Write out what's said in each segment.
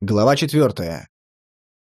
Глава четвертая.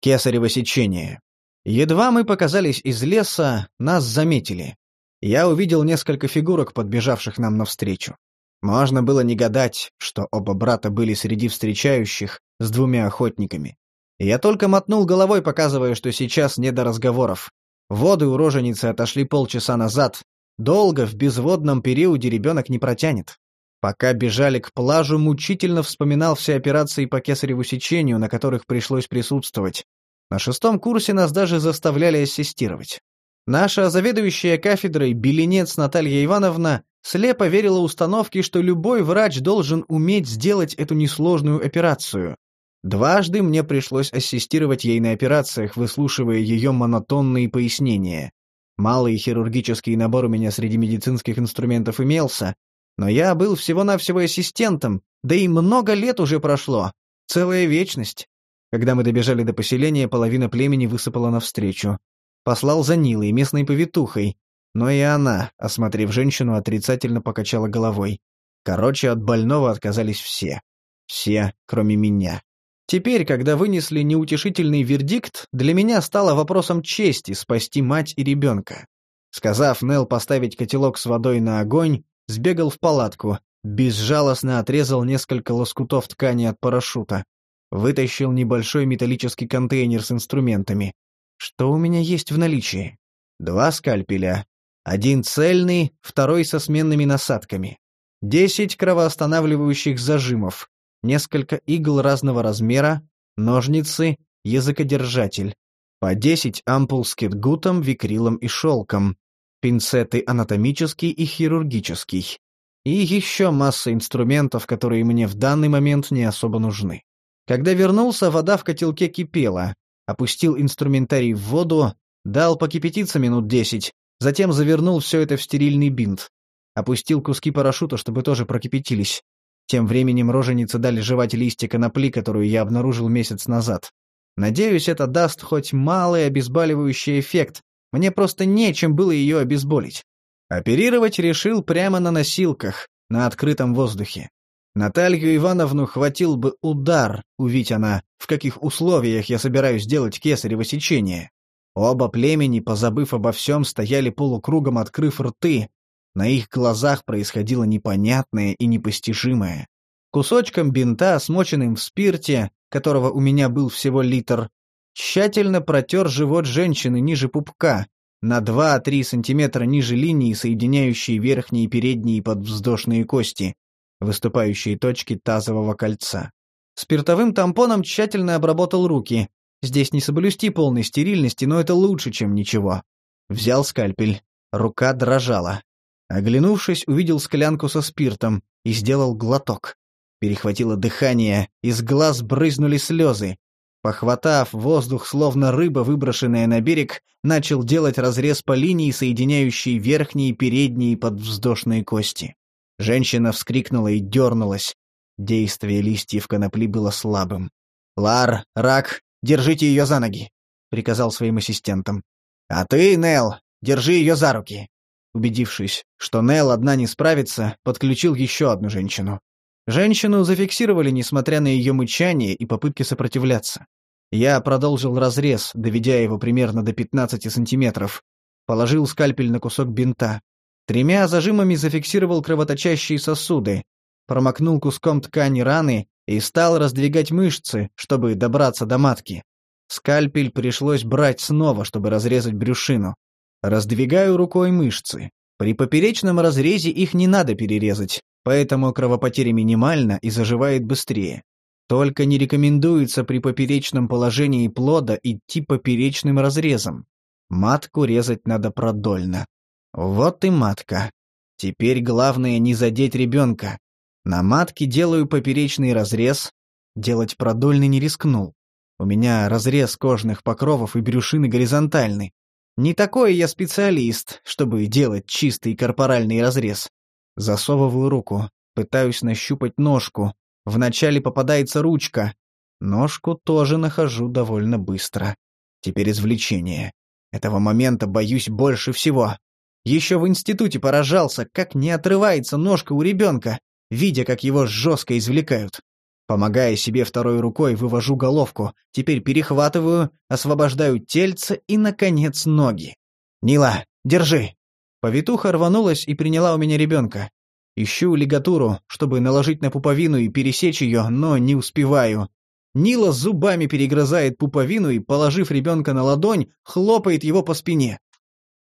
Кесарево сечение. Едва мы показались из леса, нас заметили. Я увидел несколько фигурок, подбежавших нам навстречу. Можно было не гадать, что оба брата были среди встречающих с двумя охотниками. Я только мотнул головой, показывая, что сейчас не до разговоров. Воды у роженицы отошли полчаса назад. Долго в безводном периоде ребенок не протянет. Пока бежали к плажу, мучительно вспоминал все операции по кесареву сечению, на которых пришлось присутствовать. На шестом курсе нас даже заставляли ассистировать. Наша заведующая кафедрой Беленец Наталья Ивановна слепо верила установке, что любой врач должен уметь сделать эту несложную операцию. Дважды мне пришлось ассистировать ей на операциях, выслушивая ее монотонные пояснения. Малый хирургический набор у меня среди медицинских инструментов имелся, но я был всего-навсего ассистентом, да и много лет уже прошло. Целая вечность. Когда мы добежали до поселения, половина племени высыпала навстречу. Послал за Нилой, местной повитухой. Но и она, осмотрев женщину, отрицательно покачала головой. Короче, от больного отказались все. Все, кроме меня. Теперь, когда вынесли неутешительный вердикт, для меня стало вопросом чести спасти мать и ребенка. Сказав Нел поставить котелок с водой на огонь, Сбегал в палатку, безжалостно отрезал несколько лоскутов ткани от парашюта. Вытащил небольшой металлический контейнер с инструментами. Что у меня есть в наличии? Два скальпеля. Один цельный, второй со сменными насадками. Десять кровоостанавливающих зажимов. Несколько игл разного размера, ножницы, языкодержатель. По десять ампул с кетгутом, викрилом и шелком пинцеты анатомический и хирургический. И еще масса инструментов, которые мне в данный момент не особо нужны. Когда вернулся, вода в котелке кипела. Опустил инструментарий в воду, дал покипятиться минут десять, затем завернул все это в стерильный бинт. Опустил куски парашюта, чтобы тоже прокипятились. Тем временем роженицы дали жевать листья конопли, которую я обнаружил месяц назад. Надеюсь, это даст хоть малый обезболивающий эффект, мне просто нечем было ее обезболить. Оперировать решил прямо на носилках, на открытом воздухе. Наталью Ивановну хватил бы удар, увидь она, в каких условиях я собираюсь делать кесарево сечение. Оба племени, позабыв обо всем, стояли полукругом, открыв рты. На их глазах происходило непонятное и непостижимое. Кусочком бинта, смоченным в спирте, которого у меня был всего литр, Тщательно протер живот женщины ниже пупка, на 2-3 сантиметра ниже линии, соединяющей верхние и передние подвздошные кости, выступающие точки тазового кольца. Спиртовым тампоном тщательно обработал руки. Здесь не соблюсти полной стерильности, но это лучше, чем ничего. Взял скальпель. Рука дрожала. Оглянувшись, увидел склянку со спиртом и сделал глоток. Перехватило дыхание, из глаз брызнули слезы. Похватав воздух, словно рыба, выброшенная на берег, начал делать разрез по линии, соединяющей верхние передние подвздошные кости. Женщина вскрикнула и дернулась. Действие листьев конопли было слабым. «Лар, Рак, держите ее за ноги», — приказал своим ассистентам. «А ты, Нел, держи ее за руки». Убедившись, что Нел одна не справится, подключил еще одну женщину. Женщину зафиксировали, несмотря на ее мычание и попытки сопротивляться. Я продолжил разрез, доведя его примерно до 15 сантиметров. Положил скальпель на кусок бинта. Тремя зажимами зафиксировал кровоточащие сосуды. Промокнул куском ткани раны и стал раздвигать мышцы, чтобы добраться до матки. Скальпель пришлось брать снова, чтобы разрезать брюшину. Раздвигаю рукой мышцы. При поперечном разрезе их не надо перерезать, поэтому кровопотеря минимальна и заживает быстрее. Только не рекомендуется при поперечном положении плода идти поперечным разрезом. Матку резать надо продольно. Вот и матка. Теперь главное не задеть ребенка. На матке делаю поперечный разрез, делать продольный не рискнул. У меня разрез кожных покровов и брюшины горизонтальный. Не такой я специалист, чтобы делать чистый корпоральный разрез. Засовываю руку, пытаюсь нащупать ножку. Вначале попадается ручка. Ножку тоже нахожу довольно быстро. Теперь извлечение. Этого момента боюсь больше всего. Еще в институте поражался, как не отрывается ножка у ребенка, видя, как его жестко извлекают. Помогая себе второй рукой, вывожу головку, теперь перехватываю, освобождаю тельце и, наконец, ноги. «Нила, держи!» Повитуха рванулась и приняла у меня ребенка. Ищу лигатуру, чтобы наложить на пуповину и пересечь ее, но не успеваю. Нила зубами перегрызает пуповину и, положив ребенка на ладонь, хлопает его по спине.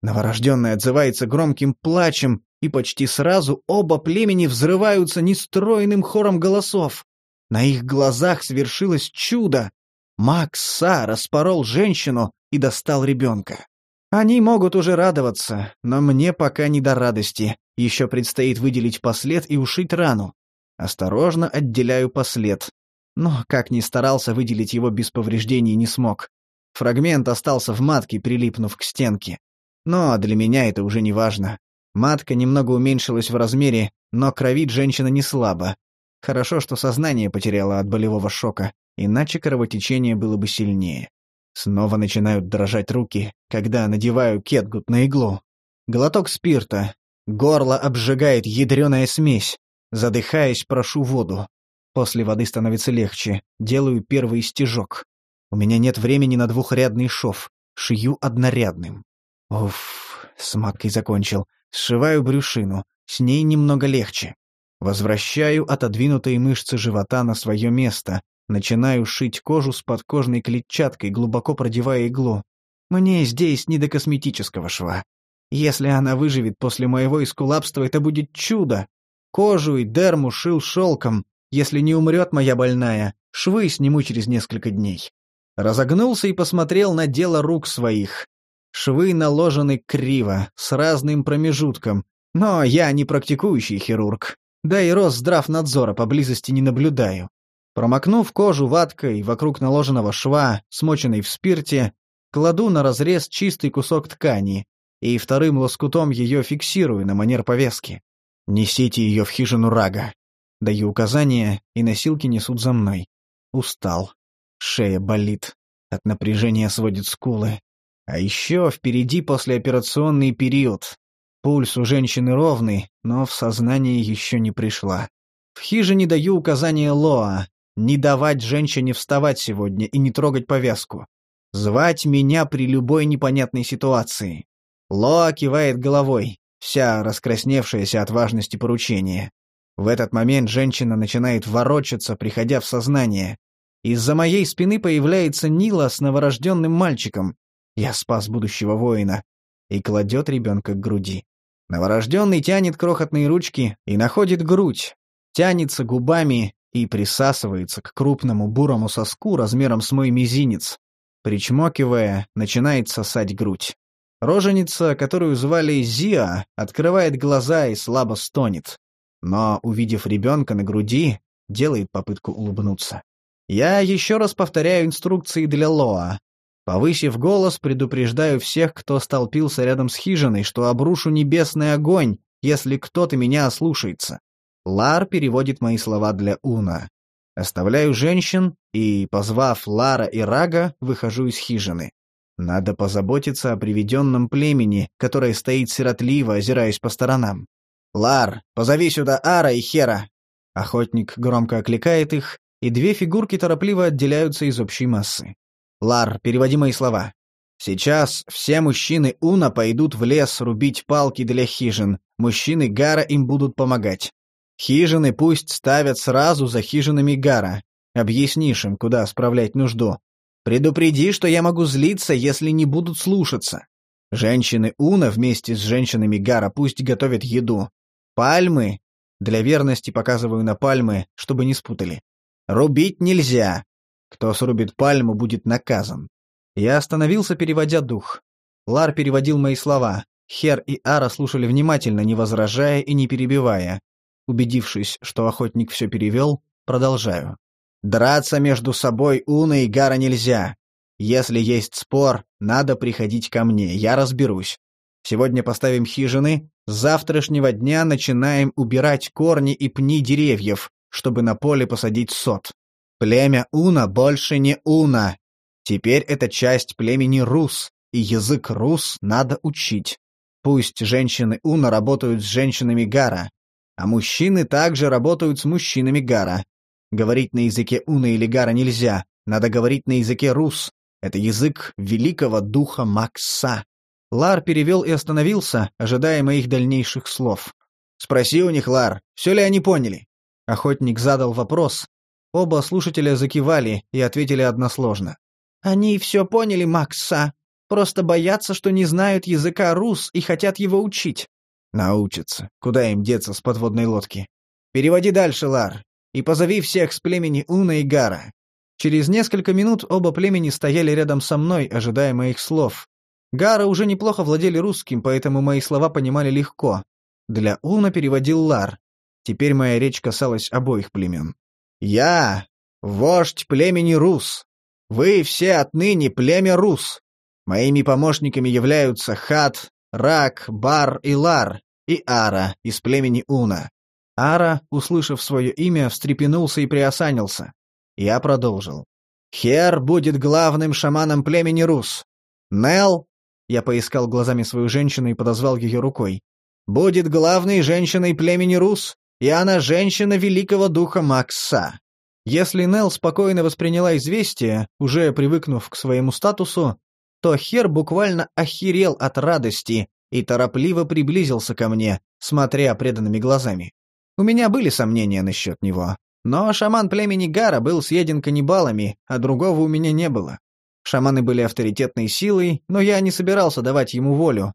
Новорожденный отзывается громким плачем, и почти сразу оба племени взрываются нестроенным хором голосов. На их глазах свершилось чудо. Макса распорол женщину и достал ребенка. Они могут уже радоваться, но мне пока не до радости. Еще предстоит выделить послед и ушить рану. Осторожно отделяю послед. Но, как ни старался, выделить его без повреждений не смог. Фрагмент остался в матке, прилипнув к стенке. Но для меня это уже не важно. Матка немного уменьшилась в размере, но кровит женщина не слабо, Хорошо, что сознание потеряло от болевого шока, иначе кровотечение было бы сильнее. Снова начинают дрожать руки, когда надеваю кетгут на иглу. Глоток спирта. Горло обжигает ядреная смесь. Задыхаясь, прошу воду. После воды становится легче. Делаю первый стежок. У меня нет времени на двухрядный шов. Шью однорядным. Уф, с маткой закончил. Сшиваю брюшину. С ней немного легче. Возвращаю отодвинутые мышцы живота на свое место, начинаю шить кожу с подкожной клетчаткой, глубоко продевая иглу. Мне здесь не до косметического шва. Если она выживет после моего искулапства, это будет чудо. Кожу и дерму шил шелком. Если не умрет моя больная, швы сниму через несколько дней. Разогнулся и посмотрел на дело рук своих. Швы наложены криво, с разным промежутком, но я не практикующий хирург. Да и Росздравнадзора поблизости не наблюдаю. Промокнув кожу ваткой вокруг наложенного шва, смоченной в спирте, кладу на разрез чистый кусок ткани и вторым лоскутом ее фиксирую на манер повязки. Несите ее в хижину Рага. Даю указания, и носилки несут за мной. Устал. Шея болит. От напряжения сводит скулы. А еще впереди послеоперационный период. Пульс у женщины ровный, но в сознание еще не пришла. В хижине даю указание Лоа не давать женщине вставать сегодня и не трогать повязку. Звать меня при любой непонятной ситуации. Лоа кивает головой, вся раскрасневшаяся от важности поручения. В этот момент женщина начинает ворочаться, приходя в сознание. Из-за моей спины появляется Нила с новорожденным мальчиком. Я спас будущего воина. И кладет ребенка к груди. Новорожденный тянет крохотные ручки и находит грудь, тянется губами и присасывается к крупному бурому соску размером с мой мизинец. Причмокивая, начинает сосать грудь. Роженица, которую звали Зиа, открывает глаза и слабо стонет. Но, увидев ребенка на груди, делает попытку улыбнуться. Я еще раз повторяю инструкции для Лоа, Повысив голос, предупреждаю всех, кто столпился рядом с хижиной, что обрушу небесный огонь, если кто-то меня ослушается. Лар переводит мои слова для Уна. Оставляю женщин и, позвав Лара и Рага, выхожу из хижины. Надо позаботиться о приведенном племени, которое стоит сиротливо, озираясь по сторонам. «Лар, позови сюда Ара и Хера!» Охотник громко окликает их, и две фигурки торопливо отделяются из общей массы. Лар, переводи мои слова. Сейчас все мужчины Уна пойдут в лес рубить палки для хижин. Мужчины Гара им будут помогать. Хижины пусть ставят сразу за хижинами Гара. Объяснишь им, куда справлять нужду. Предупреди, что я могу злиться, если не будут слушаться. Женщины Уна вместе с женщинами Гара пусть готовят еду. Пальмы. Для верности показываю на пальмы, чтобы не спутали. Рубить нельзя. Кто срубит пальму, будет наказан. Я остановился, переводя дух. Лар переводил мои слова. Хер и Ара слушали внимательно, не возражая и не перебивая. Убедившись, что охотник все перевел, продолжаю. «Драться между собой Уна и Гара нельзя. Если есть спор, надо приходить ко мне, я разберусь. Сегодня поставим хижины, с завтрашнего дня начинаем убирать корни и пни деревьев, чтобы на поле посадить сот. Племя Уна больше не Уна. Теперь это часть племени Рус, и язык Рус надо учить. Пусть женщины Уна работают с женщинами Гара, а мужчины также работают с мужчинами Гара. Говорить на языке Уна или Гара нельзя, надо говорить на языке Рус. Это язык великого духа Макса. Лар перевел и остановился, ожидая моих дальнейших слов. «Спроси у них, Лар, все ли они поняли?» Охотник задал вопрос. Оба слушателя закивали и ответили односложно. «Они все поняли, Макса. Просто боятся, что не знают языка рус и хотят его учить». «Научатся. Куда им деться с подводной лодки?» «Переводи дальше, Лар, и позови всех с племени Уна и Гара». Через несколько минут оба племени стояли рядом со мной, ожидая моих слов. Гара уже неплохо владели русским, поэтому мои слова понимали легко. Для Уна переводил Лар. Теперь моя речь касалась обоих племен. «Я — вождь племени Рус. Вы все отныне племя Рус. Моими помощниками являются Хат, Рак, Бар и Лар, и Ара из племени Уна». Ара, услышав свое имя, встрепенулся и приосанился. Я продолжил. «Хер будет главным шаманом племени Рус. Нел...» Я поискал глазами свою женщину и подозвал ее рукой будет главной женщиной племени Рус, и она женщина великого духа Макса. Если Нел спокойно восприняла известие, уже привыкнув к своему статусу, то Хер буквально охерел от радости и торопливо приблизился ко мне, смотря преданными глазами. У меня были сомнения насчет него, но шаман племени Гара был съеден каннибалами, а другого у меня не было. Шаманы были авторитетной силой, но я не собирался давать ему волю,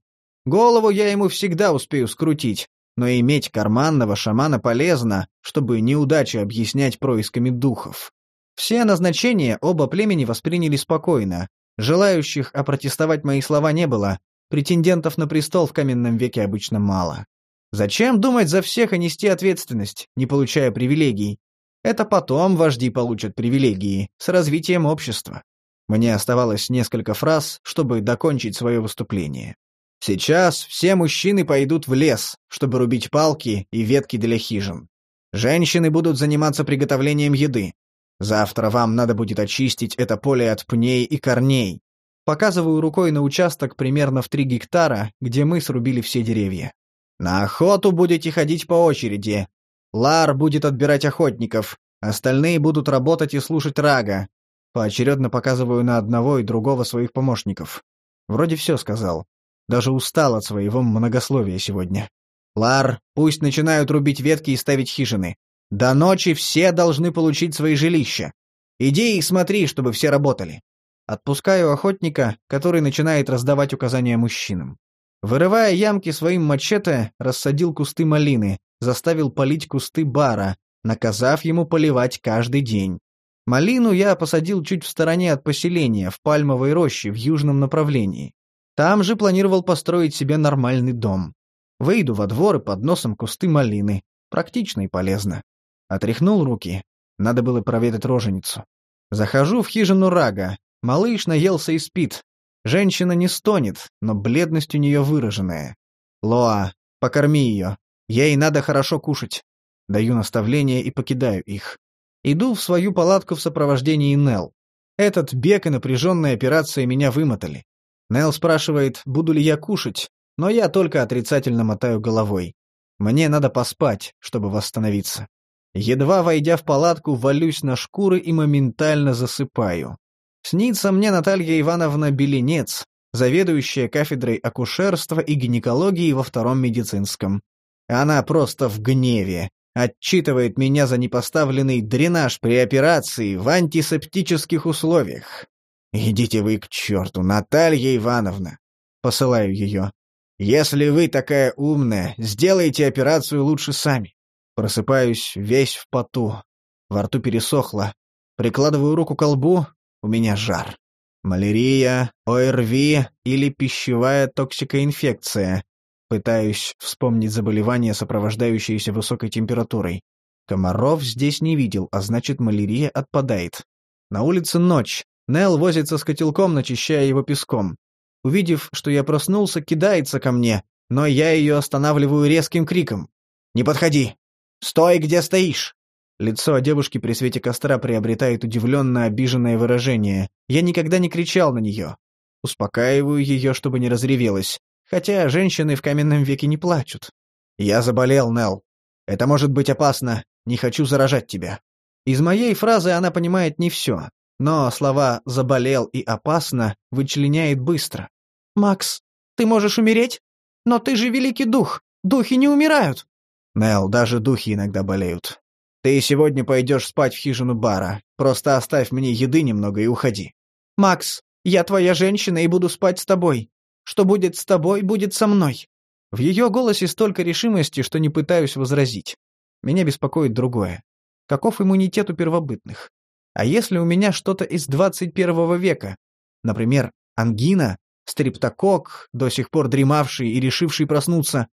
Голову я ему всегда успею скрутить, но иметь карманного шамана полезно, чтобы неудачи объяснять происками духов. Все назначения оба племени восприняли спокойно. Желающих опротестовать мои слова не было, претендентов на престол в каменном веке обычно мало. Зачем думать за всех и нести ответственность, не получая привилегий? Это потом вожди получат привилегии, с развитием общества. Мне оставалось несколько фраз, чтобы докончить свое выступление. Сейчас все мужчины пойдут в лес, чтобы рубить палки и ветки для хижин. Женщины будут заниматься приготовлением еды. Завтра вам надо будет очистить это поле от пней и корней. Показываю рукой на участок примерно в три гектара, где мы срубили все деревья. На охоту будете ходить по очереди. Лар будет отбирать охотников, остальные будут работать и слушать рага. Поочередно показываю на одного и другого своих помощников. Вроде все сказал. Даже устал от своего многословия сегодня. Лар, пусть начинают рубить ветки и ставить хижины. До ночи все должны получить свои жилища. Иди и смотри, чтобы все работали. Отпускаю охотника, который начинает раздавать указания мужчинам. Вырывая ямки своим мачете, рассадил кусты малины, заставил полить кусты бара, наказав ему поливать каждый день. Малину я посадил чуть в стороне от поселения, в пальмовой роще, в южном направлении. Там же планировал построить себе нормальный дом. Выйду во двор и под носом кусты малины. Практично и полезно. Отряхнул руки. Надо было проведать роженицу. Захожу в хижину Рага. Малыш наелся и спит. Женщина не стонет, но бледность у нее выраженная. «Лоа, покорми ее. Ей надо хорошо кушать». Даю наставления и покидаю их. Иду в свою палатку в сопровождении Нел. Этот бег и напряженная операция меня вымотали. Нел спрашивает, буду ли я кушать, но я только отрицательно мотаю головой. Мне надо поспать, чтобы восстановиться. Едва войдя в палатку, валюсь на шкуры и моментально засыпаю. Снится мне Наталья Ивановна Беленец, заведующая кафедрой акушерства и гинекологии во втором медицинском. Она просто в гневе, отчитывает меня за непоставленный дренаж при операции в антисептических условиях. «Идите вы к черту, Наталья Ивановна!» Посылаю ее. «Если вы такая умная, сделайте операцию лучше сами». Просыпаюсь весь в поту. Во рту пересохло. Прикладываю руку к лбу, у меня жар. Малярия, ОРВИ или пищевая токсикоинфекция. Пытаюсь вспомнить заболевание, сопровождающееся высокой температурой. Комаров здесь не видел, а значит малярия отпадает. На улице ночь, Нел возится с котелком, начищая его песком. Увидев, что я проснулся, кидается ко мне, но я ее останавливаю резким криком. «Не подходи! Стой, где стоишь!» Лицо девушки при свете костра приобретает удивленно обиженное выражение. Я никогда не кричал на нее. Успокаиваю ее, чтобы не разревелась. Хотя женщины в каменном веке не плачут. «Я заболел, Нел. Это может быть опасно. Не хочу заражать тебя». Из моей фразы она понимает не все, но слова «заболел» и «опасно» вычленяет быстро. «Макс, ты можешь умереть? Но ты же великий дух, духи не умирают!» «Нелл, даже духи иногда болеют. Ты сегодня пойдешь спать в хижину бара. Просто оставь мне еды немного и уходи». «Макс, я твоя женщина и буду спать с тобой. Что будет с тобой, будет со мной». В ее голосе столько решимости, что не пытаюсь возразить. Меня беспокоит другое. Каков иммунитет у первобытных? А если у меня что-то из 21 века? Например, ангина, стриптокок, до сих пор дремавший и решивший проснуться.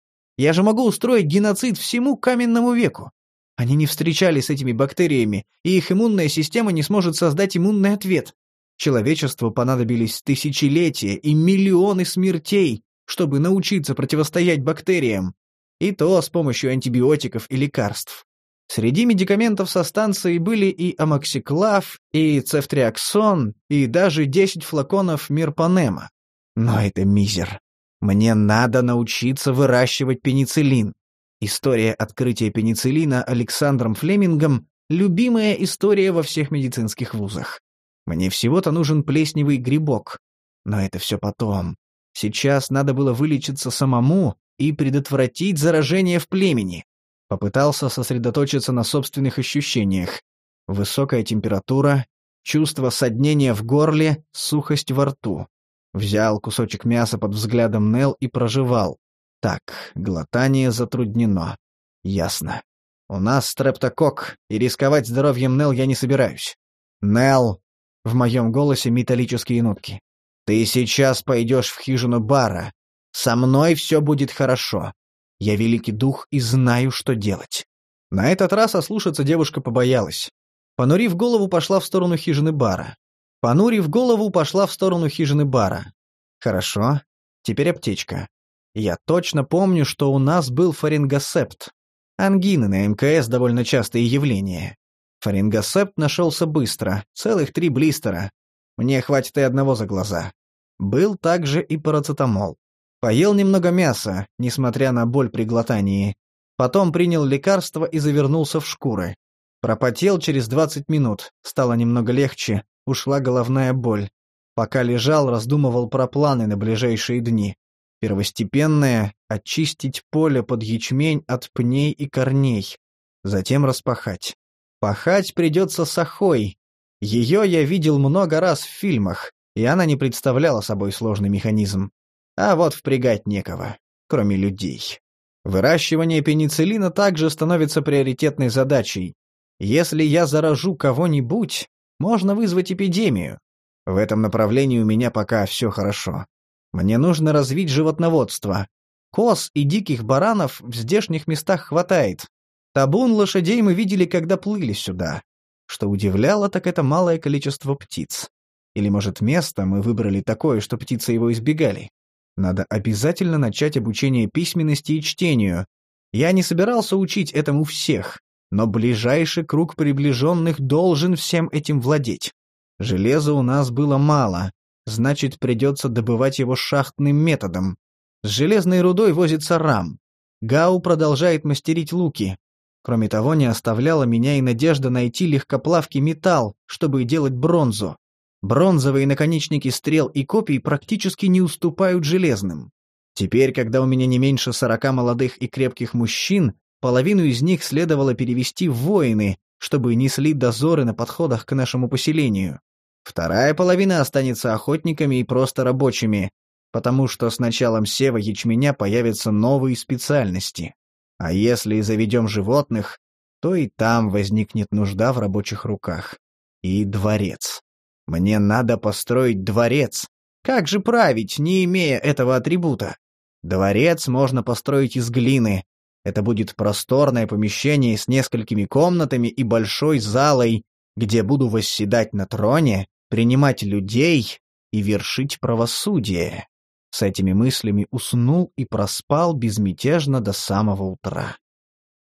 Я же могу устроить геноцид всему каменному веку. Они не встречались с этими бактериями, и их иммунная система не сможет создать иммунный ответ. Человечеству понадобились тысячелетия и миллионы смертей, чтобы научиться противостоять бактериям, и то с помощью антибиотиков и лекарств. Среди медикаментов со станции были и амоксиклав, и цефтриаксон, и даже 10 флаконов мирпанема. Но это мизер. Мне надо научиться выращивать пенициллин. История открытия пенициллина Александром Флемингом – любимая история во всех медицинских вузах. Мне всего-то нужен плесневый грибок. Но это все потом. Сейчас надо было вылечиться самому и предотвратить заражение в племени. Попытался сосредоточиться на собственных ощущениях. Высокая температура, чувство соднения в горле, сухость во рту. Взял кусочек мяса под взглядом Нел и прожевал. Так, глотание затруднено. Ясно. У нас стрептокок, и рисковать здоровьем Нел я не собираюсь. Нел, в моем голосе металлические нотки. Ты сейчас пойдешь в хижину бара. Со мной все будет хорошо. Я великий дух и знаю, что делать. На этот раз ослушаться девушка побоялась. Понурив голову, пошла в сторону хижины бара. Понурив голову, пошла в сторону хижины бара. Хорошо. Теперь аптечка. Я точно помню, что у нас был фарингосепт. Ангины на МКС довольно частое явление. Фарингосепт нашелся быстро, целых три блистера. Мне хватит и одного за глаза. Был также и парацетамол. Поел немного мяса, несмотря на боль при глотании. Потом принял лекарство и завернулся в шкуры. Пропотел через 20 минут, стало немного легче, ушла головная боль. Пока лежал, раздумывал про планы на ближайшие дни. Первостепенное — очистить поле под ячмень от пней и корней. Затем распахать. Пахать придется с охой. Ее я видел много раз в фильмах, и она не представляла собой сложный механизм. А вот впрягать некого, кроме людей. Выращивание пенициллина также становится приоритетной задачей. Если я заражу кого-нибудь, можно вызвать эпидемию. В этом направлении у меня пока все хорошо. Мне нужно развить животноводство. Коз и диких баранов в здешних местах хватает, Табун лошадей мы видели, когда плыли сюда. Что удивляло, так это малое количество птиц. Или, может, место мы выбрали такое, что птицы его избегали. Надо обязательно начать обучение письменности и чтению. Я не собирался учить этому всех, но ближайший круг приближенных должен всем этим владеть. Железа у нас было мало, значит, придется добывать его шахтным методом. С железной рудой возится рам. Гау продолжает мастерить луки, Кроме того, не оставляла меня и надежда найти легкоплавкий металл, чтобы делать бронзу. Бронзовые наконечники стрел и копий практически не уступают железным. Теперь, когда у меня не меньше сорока молодых и крепких мужчин, половину из них следовало перевести в воины, чтобы несли дозоры на подходах к нашему поселению. Вторая половина останется охотниками и просто рабочими, потому что с началом сева ячменя появятся новые специальности. А если и заведем животных, то и там возникнет нужда в рабочих руках. И дворец. Мне надо построить дворец. Как же править, не имея этого атрибута? Дворец можно построить из глины. Это будет просторное помещение с несколькими комнатами и большой залой, где буду восседать на троне, принимать людей и вершить правосудие. С этими мыслями уснул и проспал безмятежно до самого утра.